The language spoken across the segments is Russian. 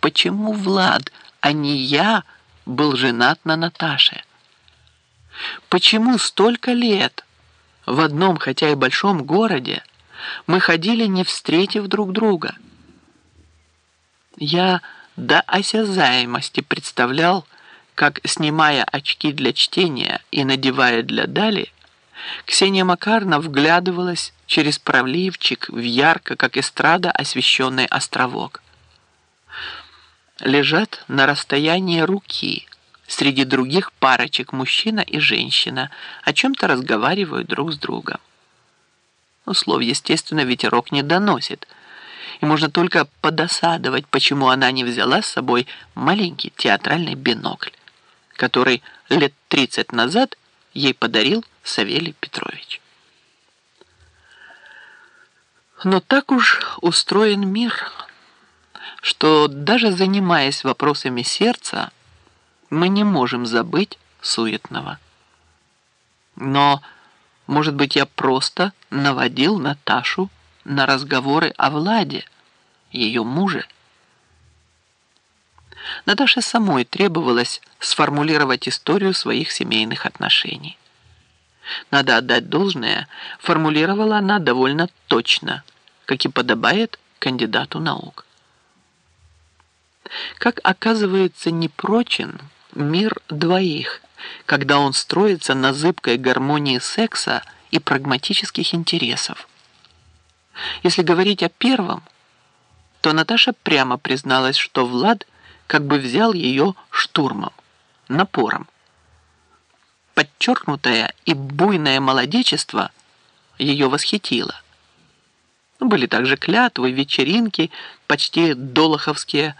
почему Влад, а не я, был женат на Наташе? Почему столько лет в одном, хотя и большом городе, мы ходили, не встретив друг друга? Я до осязаемости представлял, как, снимая очки для чтения и надевая для Дали, Ксения Макарна вглядывалась через проливчик в ярко, как эстрада, освещенный островок. Лежат на расстоянии руки среди других парочек мужчина и женщина, о чем-то разговаривают друг с другом. Ну, слов, естественно, ветерок не доносит, и можно только подосадовать, почему она не взяла с собой маленький театральный бинокль, который лет 30 назад ей подарил Савелий Петрович. Но так уж устроен мир, что даже занимаясь вопросами сердца, мы не можем забыть суетного. Но, может быть, я просто наводил Наташу на разговоры о Владе, ее муже. Наташе самой требовалось сформулировать историю своих семейных отношений. Надо отдать должное, формулировала она довольно точно, как и подобает кандидату наук. Как оказывается, непрочен мир двоих, когда он строится на зыбкой гармонии секса и прагматических интересов. Если говорить о первом, то Наташа прямо призналась, что Влад как бы взял ее штурмом, напором. Подчеркнутое и буйное молодечество ее восхитило. Были также клятвы, вечеринки, почти долоховские,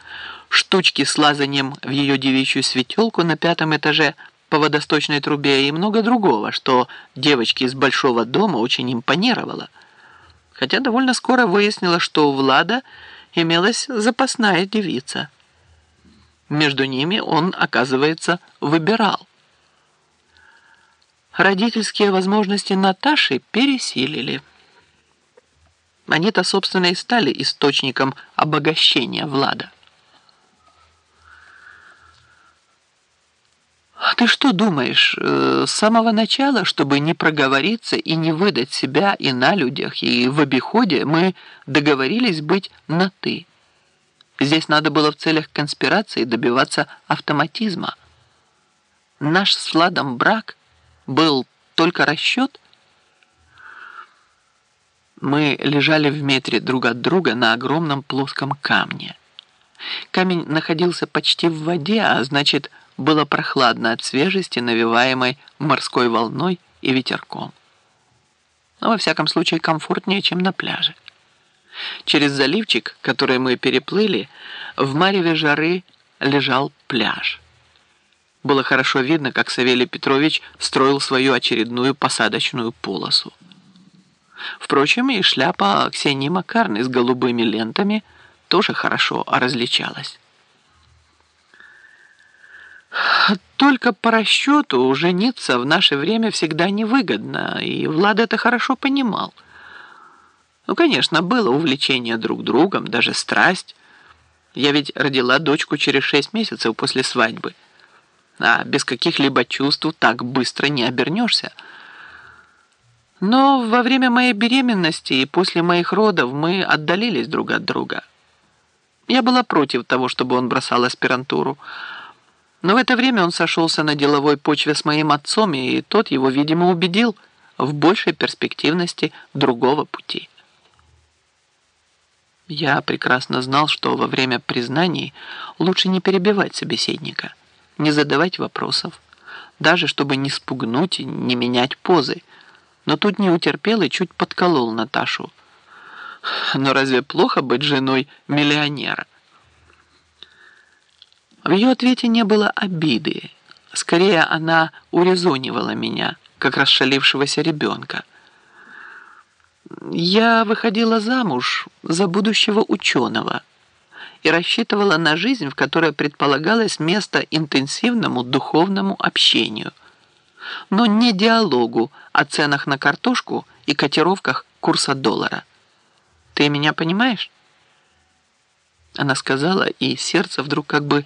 штучки с лазанием в ее девичью светелку на пятом этаже по водосточной трубе и много другого, что девочке из большого дома очень импонировало. Хотя довольно скоро выяснилось, что у Влада имелась запасная девица. Между ними он, оказывается, выбирал. Родительские возможности Наташи пересилили. Они-то, собственно, и стали источником обогащения Влада. Ты что думаешь, э, с самого начала, чтобы не проговориться и не выдать себя и на людях, и в обиходе, мы договорились быть на «ты»? Здесь надо было в целях конспирации добиваться автоматизма. Наш с Владом брак был только расчет. Мы лежали в метре друг от друга на огромном плоском камне. Камень находился почти в воде, а значит, было прохладно от свежести, навиваемой морской волной и ветерком. Но, во всяком случае, комфортнее, чем на пляже. Через заливчик, который мы переплыли, в мареве жары лежал пляж. Было хорошо видно, как Савелий Петрович строил свою очередную посадочную полосу. Впрочем, и шляпа Ксении Макарны с голубыми лентами тоже хорошо различалась. Только по расчету жениться в наше время всегда невыгодно, и Влад это хорошо понимал. Ну, конечно, было увлечение друг другом, даже страсть. Я ведь родила дочку через шесть месяцев после свадьбы. А без каких-либо чувств так быстро не обернешься. Но во время моей беременности и после моих родов мы отдалились друг от друга. Я была против того, чтобы он бросал аспирантуру, но в это время он сошелся на деловой почве с моим отцом, и тот его, видимо, убедил в большей перспективности другого пути. Я прекрасно знал, что во время признаний лучше не перебивать собеседника, не задавать вопросов, даже чтобы не спугнуть и не менять позы. Но тут не утерпел и чуть подколол Наташу. Но разве плохо быть женой миллионера? В ее ответе не было обиды. Скорее, она урезонивала меня, как расшалившегося ребенка. Я выходила замуж за будущего ученого и рассчитывала на жизнь, в которой предполагалось место интенсивному духовному общению, но не диалогу о ценах на картошку и котировках курса доллара. Ты меня понимаешь? Она сказала, и сердце вдруг как бы